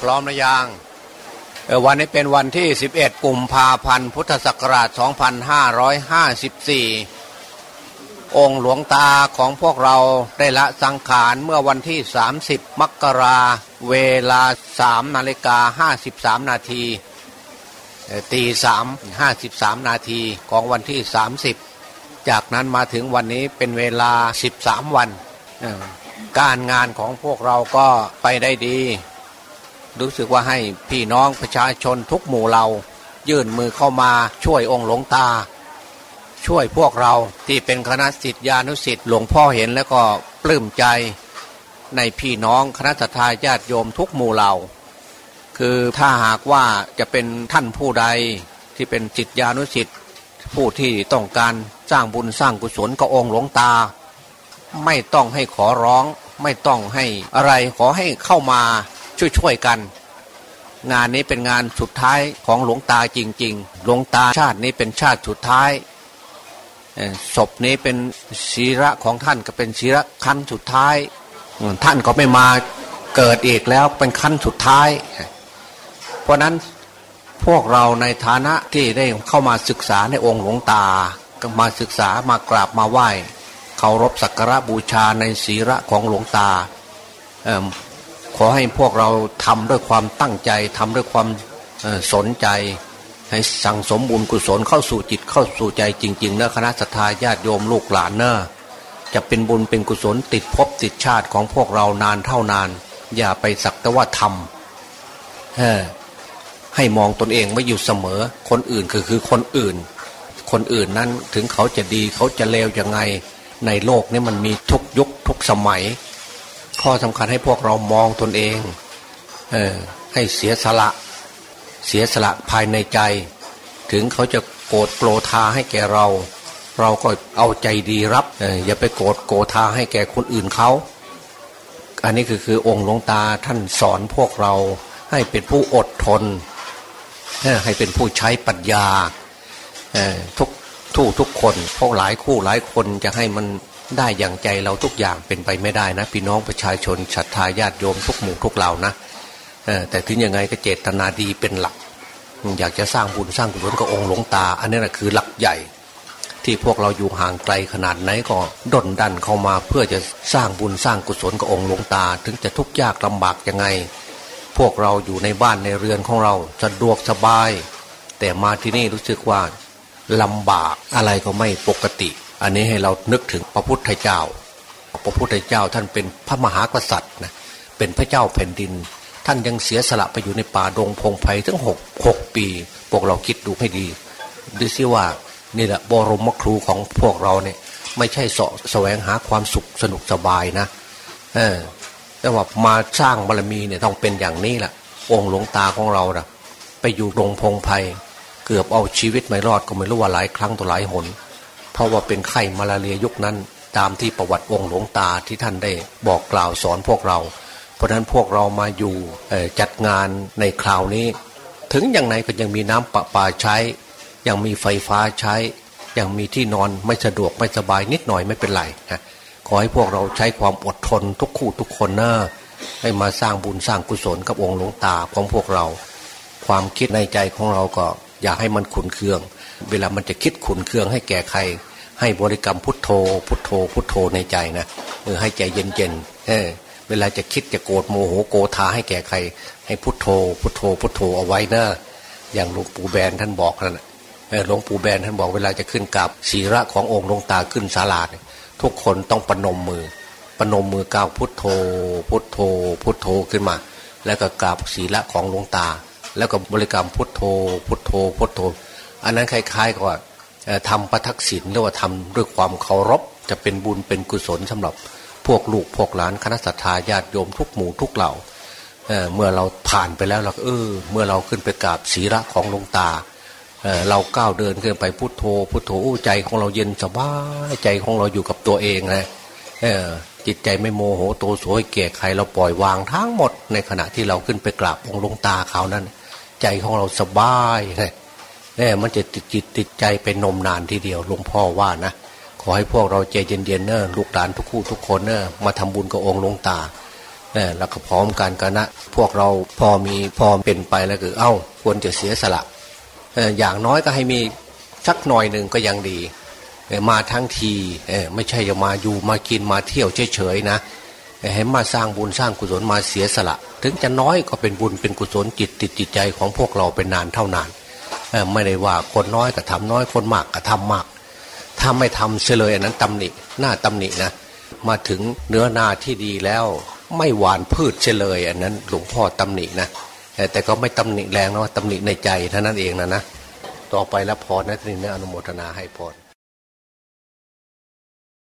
พร้อมหรือยังวันนี้เป็นวันที่ 11 กุมภาพันธ์ พุทธศักราช 2554 องค์หลวงตาของพวกเราได้ละสังขารเมื่อวันที่ 30 มกราเวลา 3 นาฬิกา 53 นาทีตี3 53นาทีของวันที่ 30 จากนั้นมาถึงวันนี้เป็นเวลา 13 วัน การงานของพวกเราก็ไปได้ดี รู้สึกว่าให้พี่น้องประชาชนทุกหมู่เรายื่นมือเข้ามาช่วยองค์หลวงตา ช่วยพวกเราที่เป็นคณะสิทธิานุสิทธิ์หลวงพ่อเห็นแล้วก็ปลื้มใจในพี่น้องคณะทาญาติโยมทุกหมู่เราคือถ้าหากว่าจะเป็นท่านผู้ใดที่เป็นจิตยานุสิทธิ์ผู้ที่ต้องการสร้างบุญสร้างกุศลกับองค์หลวงตา ไม่ต้องให้ขอร้อง ไม่ต้องให้อะไรขอให้เข้ามา ช่วยๆกัน งานนี้เป็นงานสุดท้ายของหลวงตาจริง ๆ หลวงตาชาตินี้เป็นชาติสุดท้ายศพนี้เป็นศีระของท่านก็เป็นศีระขั้นสุดท้าย ท่านก็ไม่มาเกิดอีกแล้วเป็นขั้นสุดท้าย เพราะนั้นพวกเราในฐานะที่ได้เข้ามาศึกษาในองค์หลวงตาก็มาศึกษามากราบมาไหว้เคารพสักการะบูชาในศีระของหลวงตาเออ ขอให้พวกเราทำด้วยความตั้งใจทำด้วยความสนใจ ให้สั่งสมบุญกุศลเข้าสู่จิตเข้าสู่ใจจริงๆนะคณะสัตยาญาติโยมลูกหลานเนอะจะเป็นบุญเป็นกุศลติดภพติดชาติของพวกเรานานเท่านาน อย่าไปสักแต่ว่าทำให้มองตนเองไว้อยู่เสมอ คนอื่นคือคือคนอื่น คนอื่นนั้นถึงเขาจะดีเขาจะเลวยังไง ในโลกนี้มันมีทุกยุคทุกสมัย ข้อสำคัญให้พวกเรามองตนเองเออให้เสียสละ เสียสละภายในใจ ถึงเขาจะโกรธโกรธาให้แก่เรา เราก็เอาใจดีรับเอออย่าไปโกรธโกรธาให้แก่คนอื่นเขา อันนี้คือคือองค์หลวงตาท่านสอนพวกเราให้เป็นผู้อดทน ให้เป็นผู้ใช้ปัญญาทุกทุกทุกคนเพราะหลายคู่หลายคนจะให้มัน ได้อย่างใจเราทุกอย่างเป็นไปไม่ได้นะพี่น้องประชาชนศรัทธาญาติโยมทุกหมู่ทุกเหล่านะแต่ถึงยังไงก็เจตนาดีเป็นหลัก อยากจะสร้างบุญสร้างกุศลกับองค์หลวงตา อันนี้แหละคือหลักใหญ่ ที่พวกเราอยู่ห่างไกลขนาดไหนก็ดนดันเข้ามาเพื่อจะสร้างบุญสร้างกุศลกับองค์หลวงตา ถึงจะทุกข์ยากลำบากยังไง พวกเราอยู่ในบ้านในเรือนของเราสะดวกสบาย แต่มาที่นี่รู้สึกว่าลำบากอะไรก็ไม่ปกติ อันนี้ให้เรานึกถึงพระพุทธเจ้า พระพุทธเจ้าท่านเป็นพระมหากษัตริย์นะเป็นพระเจ้าแผ่นดิน ท่านยังเสียสละไปอยู่ในป่าดงพงไพ่ถึงหกหกปี พวกเราคิดดูให้ดีดูซิว่านี่แหละบรมครูของพวกเราเนี่ยไม่ใช่เสาะแสวงหาความสุขสนุกสบายนะเออแต่ว่ามาสร้างบารมีเนี่ยต้องเป็นอย่างนี้แหละองค์หลวงตาของเรานะไปอยู่ดงพงไพ่เกือบเอาชีวิตไม่รอดก็ไม่รู้ว่าหลายครั้งต่อหลายหน เพราะว่าเป็นไข้มาลาเรียยุคนั้น ตามที่ประวัติองค์หลวงตาที่ท่านได้บอกกล่าวสอนพวกเรา เพราะฉะนั้นพวกเรามาอยู่จัดงานในคราวนี้ ถึงอย่างไรก็ยังมีน้ำประปาใช้ ยังมีไฟฟ้าใช้ ยังมีที่นอนไม่สะดวกไม่สบายนิดหน่อยไม่เป็นไรนะขอให้พวกเราใช้ความอดทนทุกคู่ทุกคนเนอะให้มาสร้างบุญสร้างกุศลกับองค์หลวงตาของพวกเรา ความคิดในใจของเราก็อย่าให้มันขุนเคือง เวลามันจะคิดขุนเคืองให้แก่ใคร ให้บริกรรมพุทโธ พุทโธ พุทโธในใจนะเออให้ใจเย็นๆเออเวลาจะคิดจะโกรธโมโหโกธาให้แก่ใคร ให้พุทโธ พุทโธ พุทโธเอาไว้นะอย่างหลวงปู่แบนท่านบอกนั่นหละหลวงปู่แบนท่านบอกเวลาจะขึ้นกับศีระขององค์หลวงตาขึ้นศาลาทุกคนต้องปนมมือปนมมือกล่าวพุทโธ พุทโธ พุทโธขึ้นมา แล้วก็กราบศีระของหลวงตา แล้วก็บริกรรมพุทโธ พุทโธ พุทโธ อันนั้นคล้ายๆกับว่าทำประทักษิณหรือว่าทำด้วยความเคารพ จะเป็นบุญเป็นกุศลสำหรับพวกลูกพวกหลานคณะสัตยาญาติโยมทุกหมู่ทุกเหล่าเเมื่อเราผ่านไปแล้วเราเออ เมื่อเราขึ้นไปกราบศีระของหลวงตาเเราก้าวเดินขึ้นไปพุทโธพุทโธใจของเราเย็นสบายใจของเราอยู่กับตัวเองนะจิตใจไม่โมโหโตโสยเกลียดใครเราปล่อยวางทั้งหมด ในขณะที่เราขึ้นไปกราบองค์หลวงตาเขานั้น ใจของเราสบายเลย เนี่ยมันจะติดจิตติดใจเป็นนมนานทีเดียวหลวงพ่อว่านะขอให้พวกเราใจเย็นๆเนอะลูกหลานทุกคู่ทุกคนเนอะมาทำบุญกับองค์หลวงตาแล้วก็พร้อมกันกันนะพวกเราพอมีพอเป็นไปแล้วคือเอ้าควรจะเสียสละอย่างน้อยก็ให้มีสักหน่อยหนึ่งก็ยังดี มาทั้งทีไม่ใช่จะมาอยู่มากินมาเที่ยวเฉยๆนะให้มาสร้างบุญสร้างกุศลมาเสียสละ ถึงจะน้อยก็เป็นบุญเป็นกุศลจิตติดจิตใจของพวกเราเป็นนานเท่านาน ไม่ได้ว่าคนน้อยก็ทำน้อยคนมากก็ทำมาก ถ้าไม่ทำเฉลยอันนั้นตำหนิหน้าตำหนินะมาถึงเนื้อนาที่ดีแล้ว ไม่หวานพืชเฉลย อันนั้นหลวงพ่อตำหนินะแต่ก็ไม่ตำหนิแรงนะตำตำหนิในใจเท่านั้นเองนะนะต่อไปแล้วพอนะทีนี้อนุโมทนาให้พร